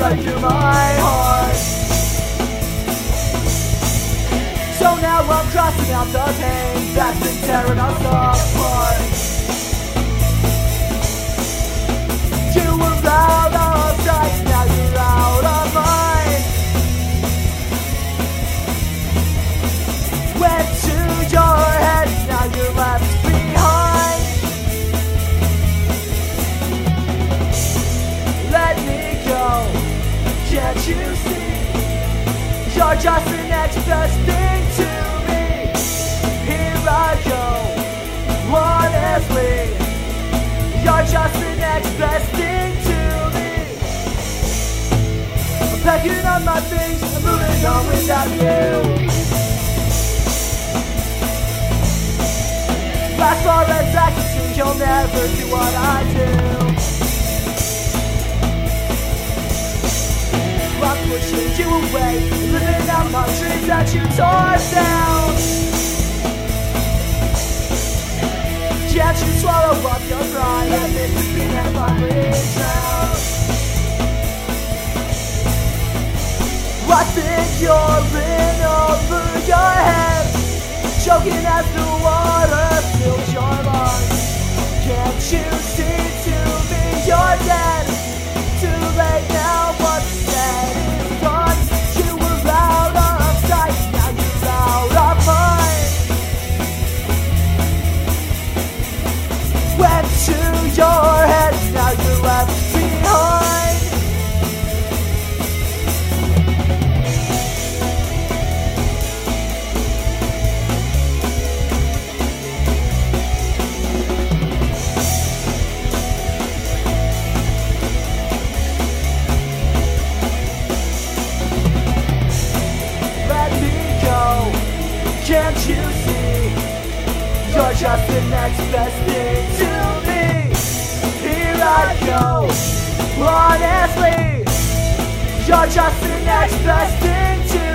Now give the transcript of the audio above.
right through my heart. So now I'm crossing out the pain that's been tearing us apart. Can't you see? You're just the next best thing to me. Here I go, honestly. You're just the next best thing to me. I'm packing up my things, I'm moving on without you. As I can see, you'll never do what I do. I'm you away, living out my dreams that you tore down. Can't you swallow up your pride and admit defeat and finally drown? I think you're in over your head, choking as the water just the next best thing to me. Here I go, honestly. You're just the next best thing to